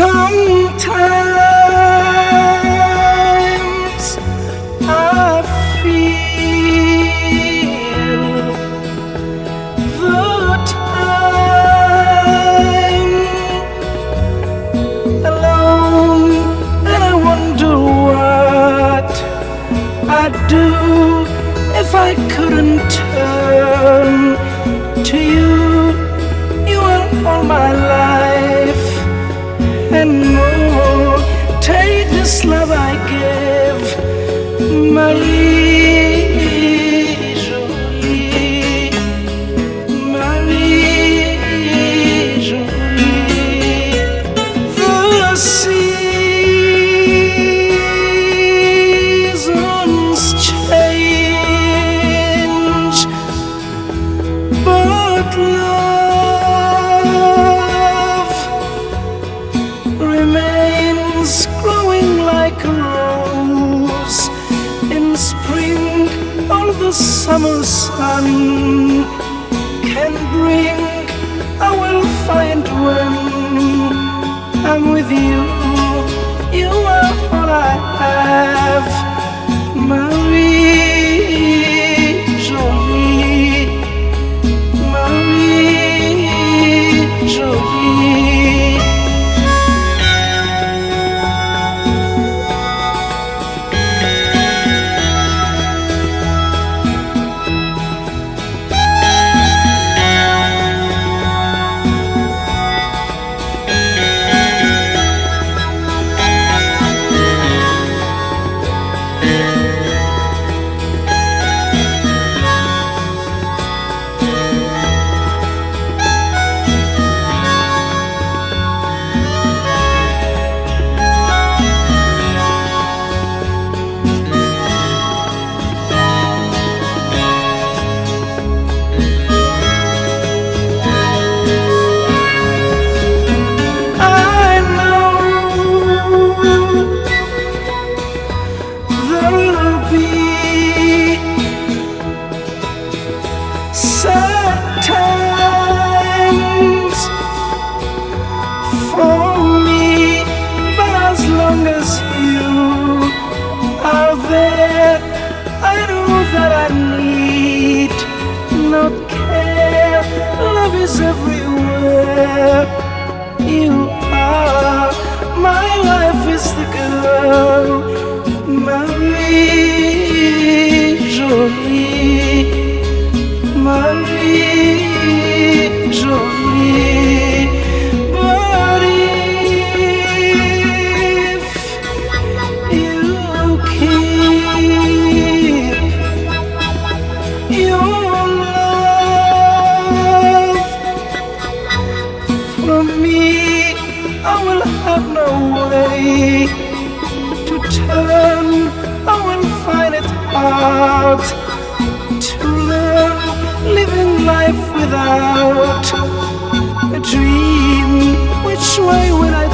Sometimes I feel the time alone, and I wonder what I'd do if I couldn't love I give, my the summer sun can bring, I will find when I'm with you. everywhere you are. My life is the girl, Marie Jolie. way when I